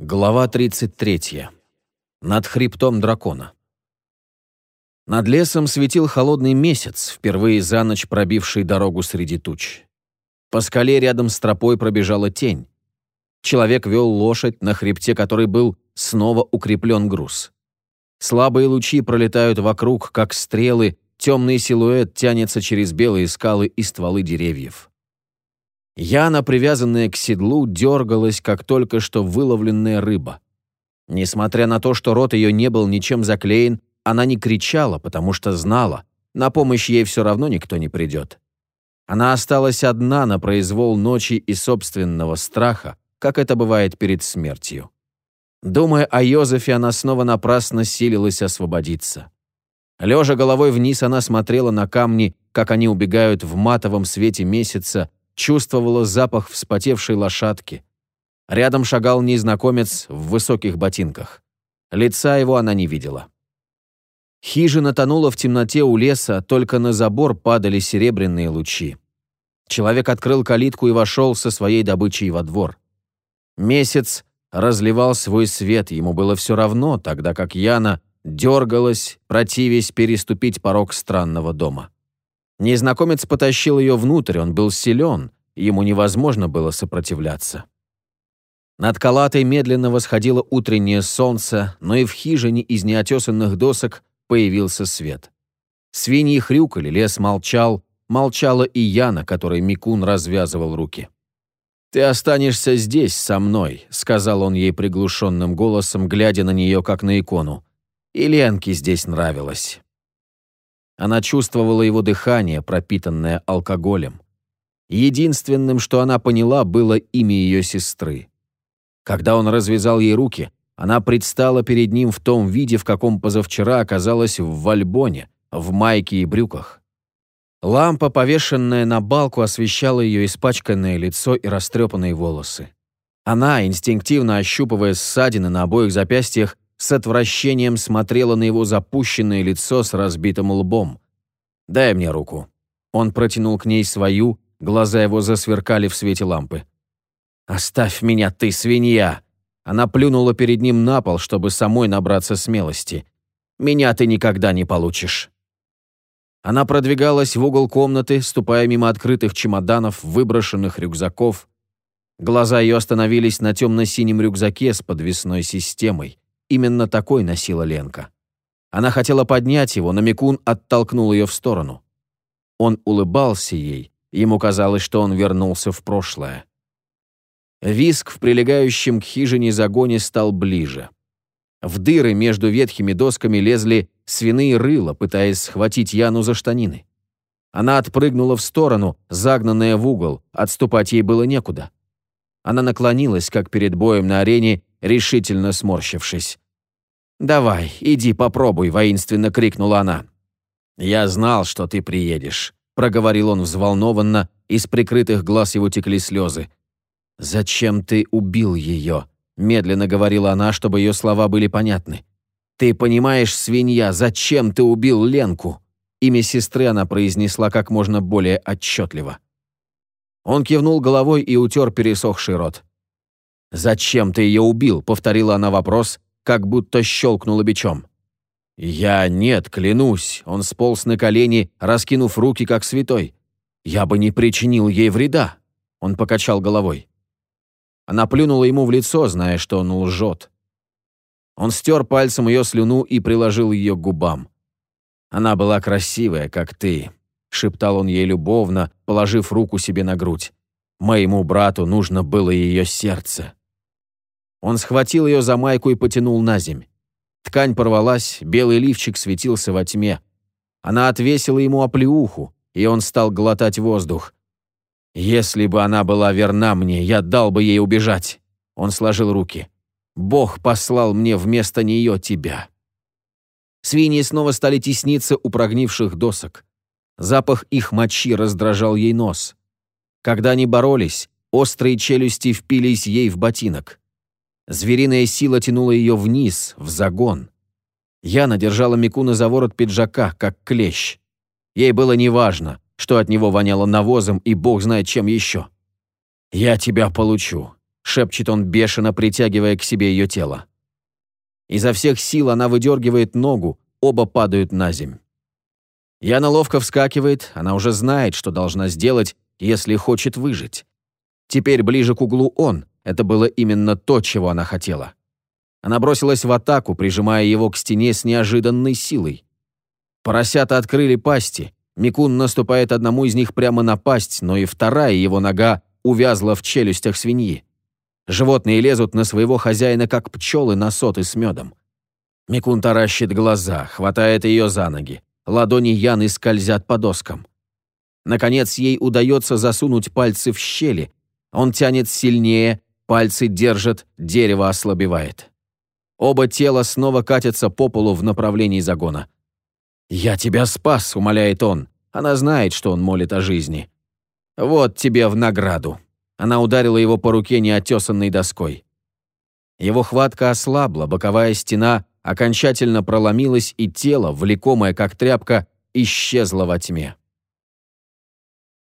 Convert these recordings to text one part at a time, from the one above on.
Глава 33. Над хребтом дракона. Над лесом светил холодный месяц, впервые за ночь пробивший дорогу среди туч. По скале рядом с тропой пробежала тень. Человек вел лошадь, на хребте которой был снова укреплен груз. Слабые лучи пролетают вокруг, как стрелы, темный силуэт тянется через белые скалы и стволы деревьев. Яна, привязанная к седлу, дергалась, как только что выловленная рыба. Несмотря на то, что рот ее не был ничем заклеен, она не кричала, потому что знала, на помощь ей все равно никто не придет. Она осталась одна на произвол ночи и собственного страха, как это бывает перед смертью. Думая о Йозефе, она снова напрасно силилась освободиться. Лежа головой вниз, она смотрела на камни, как они убегают в матовом свете месяца, чувствовала запах вспотевшей лошадки. Рядом шагал незнакомец в высоких ботинках. Лица его она не видела. Хижина тонула в темноте у леса, только на забор падали серебряные лучи. Человек открыл калитку и вошел со своей добычей во двор. Месяц разливал свой свет, ему было все равно, тогда как Яна дергалась, противясь переступить порог странного дома. Незнакомец потащил ее внутрь, он был силен, ему невозможно было сопротивляться. Над Калатой медленно восходило утреннее солнце, но и в хижине из неотесанных досок появился свет. Свиньи хрюкали, лес молчал, молчала и Яна, которой Микун развязывал руки. «Ты останешься здесь со мной», — сказал он ей приглушенным голосом, глядя на нее как на икону. И Ленке здесь нравилось. Она чувствовала его дыхание, пропитанное алкоголем. Единственным, что она поняла, было имя ее сестры. Когда он развязал ей руки, она предстала перед ним в том виде, в каком позавчера оказалась в Вальбоне, в майке и брюках. Лампа, повешенная на балку, освещала ее испачканное лицо и растрепанные волосы. Она, инстинктивно ощупывая ссадины на обоих запястьях, с отвращением смотрела на его запущенное лицо с разбитым лбом. «Дай мне руку». Он протянул к ней свою, глаза его засверкали в свете лампы. «Оставь меня, ты свинья!» Она плюнула перед ним на пол, чтобы самой набраться смелости. «Меня ты никогда не получишь». Она продвигалась в угол комнаты, ступая мимо открытых чемоданов, выброшенных рюкзаков. Глаза ее остановились на темно-синем рюкзаке с подвесной системой. Именно такой носила Ленка. Она хотела поднять его, но Микун оттолкнул ее в сторону. Он улыбался ей, ему казалось, что он вернулся в прошлое. Виск в прилегающем к хижине загоне стал ближе. В дыры между ветхими досками лезли свиные рыла, пытаясь схватить Яну за штанины. Она отпрыгнула в сторону, загнанная в угол, отступать ей было некуда. Она наклонилась, как перед боем на арене, решительно сморщившись. «Давай, иди попробуй», — воинственно крикнула она. «Я знал, что ты приедешь», — проговорил он взволнованно, из прикрытых глаз его текли слезы. «Зачем ты убил ее?» — медленно говорила она, чтобы ее слова были понятны. «Ты понимаешь, свинья, зачем ты убил Ленку?» Имя сестры она произнесла как можно более отчетливо. Он кивнул головой и утер пересохший рот. «Зачем ты ее убил?» — повторила она вопрос, как будто щелкнула бичом. «Я нет, клянусь», — он сполз на колени, раскинув руки, как святой. «Я бы не причинил ей вреда», — он покачал головой. Она плюнула ему в лицо, зная, что он лжет. Он стер пальцем ее слюну и приложил ее к губам. «Она была красивая, как ты», — шептал он ей любовно, положив руку себе на грудь. «Моему брату нужно было ее сердце». Он схватил ее за майку и потянул на земь. Ткань порвалась, белый лифчик светился во тьме. Она отвесила ему оплеуху, и он стал глотать воздух. «Если бы она была верна мне, я дал бы ей убежать». Он сложил руки. «Бог послал мне вместо нее тебя». Свиньи снова стали тесниться у прогнивших досок. Запах их мочи раздражал ей нос. Когда они боролись, острые челюсти впились ей в ботинок. Звериная сила тянула ее вниз, в загон. Яна держала Микуна за ворот пиджака, как клещ. Ей было неважно, что от него воняло навозом и бог знает чем еще. «Я тебя получу. шепчет он бешено, притягивая к себе ее тело. Изо всех сил она выдергивает ногу, оба падают на земь. Яна ловко вскакивает, она уже знает, что должна сделать, если хочет выжить. Теперь ближе к углу он, это было именно то, чего она хотела. Она бросилась в атаку, прижимая его к стене с неожиданной силой. Поросята открыли пасти. Микун наступает одному из них прямо на пасть, но и вторая его нога увязла в челюстях свиньи. Животные лезут на своего хозяина, как пчелы на соты с медом. Микун таращит глаза, хватает ее за ноги. Ладони Яны скользят по доскам. Наконец, ей удается засунуть пальцы в щели. Он тянет сильнее, пальцы держат, дерево ослабевает. Оба тела снова катятся по полу в направлении загона. «Я тебя спас», — умоляет он. Она знает, что он молит о жизни. «Вот тебе в награду». Она ударила его по руке неотесанной доской. Его хватка ослабла, боковая стена окончательно проломилась, и тело, влекомое как тряпка, исчезло во тьме.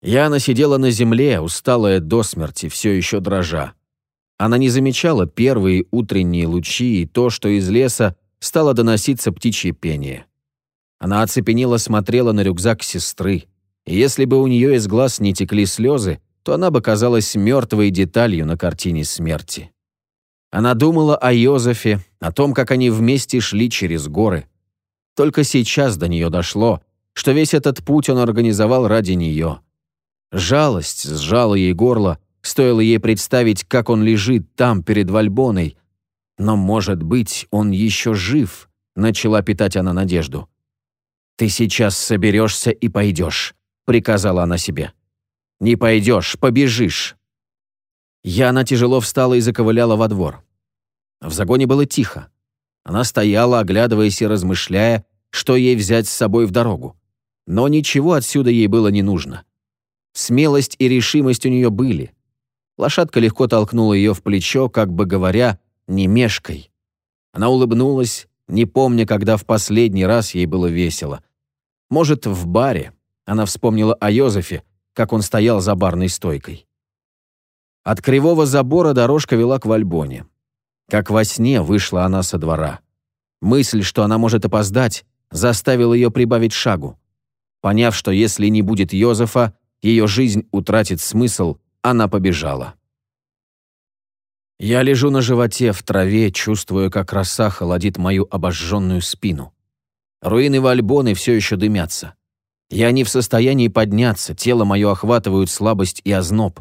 Яна сидела на земле, усталая до смерти, все еще дрожа. Она не замечала первые утренние лучи и то, что из леса стало доноситься птичье пение. Она оцепенела смотрела на рюкзак сестры, и если бы у нее из глаз не текли слезы, то она бы казалась мертвой деталью на картине смерти. Она думала о Йозефе, о том, как они вместе шли через горы. Только сейчас до нее дошло, что весь этот путь он организовал ради нее. Жалость сжала ей горло, стоило ей представить, как он лежит там перед Вальбоной. Но, может быть, он еще жив, начала питать она надежду. «Ты сейчас соберешься и пойдешь», — приказала она себе. Не пойдешь, побежишь». Яна тяжело встала и заковыляла во двор. В загоне было тихо. Она стояла, оглядываясь и размышляя, что ей взять с собой в дорогу. Но ничего отсюда ей было не нужно. Смелость и решимость у нее были. Лошадка легко толкнула ее в плечо, как бы говоря, «не мешкой». Она улыбнулась, не помня, когда в последний раз ей было весело. Может, в баре. Она вспомнила о Йозефе, как он стоял за барной стойкой. От кривого забора дорожка вела к Вальбоне. Как во сне вышла она со двора. Мысль, что она может опоздать, заставила ее прибавить шагу. Поняв, что если не будет Йозефа, ее жизнь утратит смысл, она побежала. Я лежу на животе в траве, чувствуя, как роса холодит мою обожженную спину. Руины Вальбоны все еще дымятся. Я не в состоянии подняться, тело мое охватывают слабость и озноб.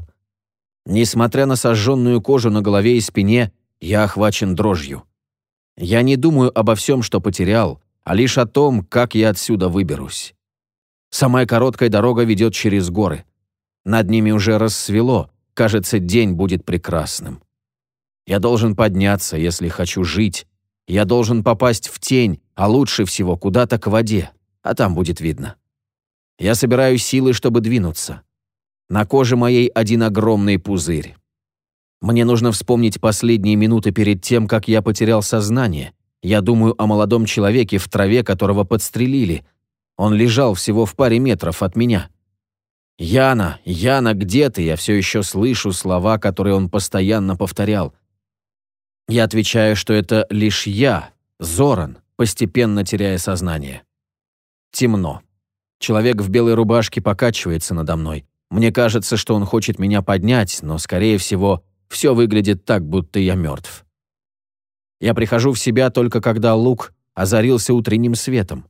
Несмотря на сожженную кожу на голове и спине, я охвачен дрожью. Я не думаю обо всем, что потерял, а лишь о том, как я отсюда выберусь. Самая короткая дорога ведет через горы. Над ними уже рассвело, кажется, день будет прекрасным. Я должен подняться, если хочу жить. Я должен попасть в тень, а лучше всего куда-то к воде, а там будет видно. Я собираю силы, чтобы двинуться. На коже моей один огромный пузырь. Мне нужно вспомнить последние минуты перед тем, как я потерял сознание. Я думаю о молодом человеке в траве, которого подстрелили. Он лежал всего в паре метров от меня. «Яна, Яна, где ты?» Я все еще слышу слова, которые он постоянно повторял. Я отвечаю, что это лишь я, Зоран, постепенно теряя сознание. Темно. Человек в белой рубашке покачивается надо мной. Мне кажется, что он хочет меня поднять, но, скорее всего, все выглядит так, будто я мертв. Я прихожу в себя только когда лук озарился утренним светом.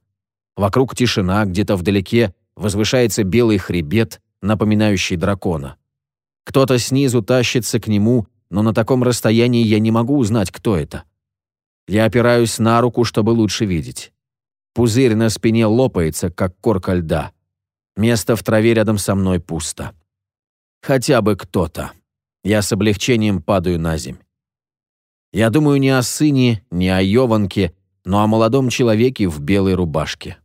Вокруг тишина, где-то вдалеке возвышается белый хребет, напоминающий дракона. Кто-то снизу тащится к нему, но на таком расстоянии я не могу узнать, кто это. Я опираюсь на руку, чтобы лучше видеть. Пузырь на спине лопается, как корка льда. Место в траве рядом со мной пусто. Хотя бы кто-то. Я с облегчением падаю на земь. Я думаю не о сыне, не о Йованке, но о молодом человеке в белой рубашке.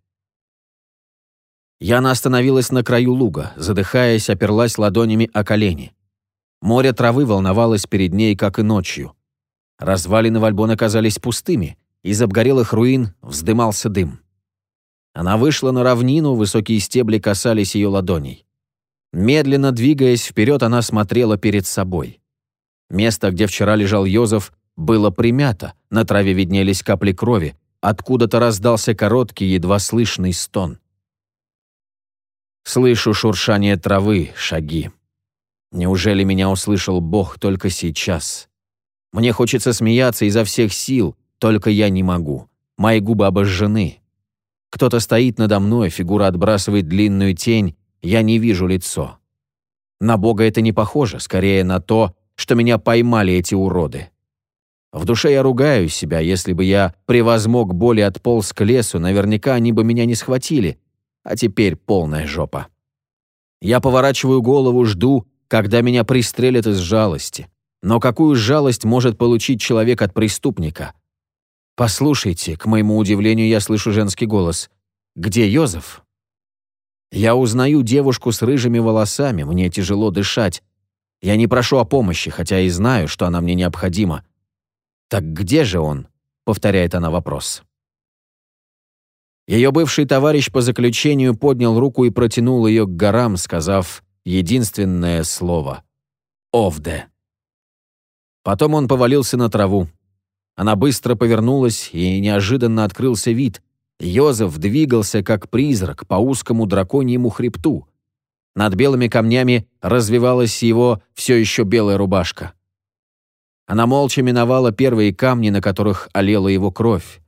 Яна остановилась на краю луга, задыхаясь, оперлась ладонями о колени. Море травы волновалось перед ней, как и ночью. Развалины Вальбона казались пустыми, из обгорелых руин вздымался дым. Она вышла на равнину, высокие стебли касались ее ладоней. Медленно двигаясь вперед, она смотрела перед собой. Место, где вчера лежал Йозеф, было примято, на траве виднелись капли крови, откуда-то раздался короткий, едва слышный стон. Слышу шуршание травы, шаги. Неужели меня услышал Бог только сейчас? Мне хочется смеяться изо всех сил, только я не могу. Мои губы обожжены. Кто-то стоит надо мной, фигура отбрасывает длинную тень, я не вижу лицо. На Бога это не похоже, скорее на то, что меня поймали эти уроды. В душе я ругаю себя, если бы я превозмог боли отполз к лесу, наверняка они бы меня не схватили, а теперь полная жопа. Я поворачиваю голову, жду, когда меня пристрелят из жалости. Но какую жалость может получить человек от преступника? «Послушайте», к моему удивлению, я слышу женский голос. «Где Йозеф?» Я узнаю девушку с рыжими волосами, мне тяжело дышать. Я не прошу о помощи, хотя и знаю, что она мне необходима. «Так где же он?» — повторяет она вопрос. Ее бывший товарищ по заключению поднял руку и протянул ее к горам, сказав единственное слово «Овде». Потом он повалился на траву. Она быстро повернулась, и неожиданно открылся вид. Йозеф двигался, как призрак, по узкому драконьему хребту. Над белыми камнями развивалась его все еще белая рубашка. Она молча миновала первые камни, на которых олела его кровь.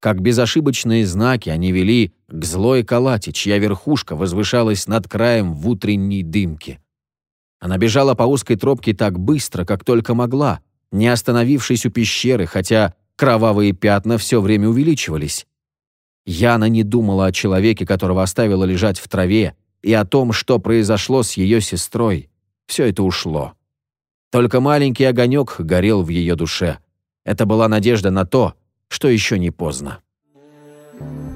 Как безошибочные знаки они вели к злой калате, чья верхушка возвышалась над краем в утренней дымке. Она бежала по узкой тропке так быстро, как только могла, не остановившись у пещеры, хотя кровавые пятна все время увеличивались. Яна не думала о человеке, которого оставила лежать в траве, и о том, что произошло с ее сестрой. Все это ушло. Только маленький огонек горел в ее душе. Это была надежда на то, что еще не поздно. Thank you.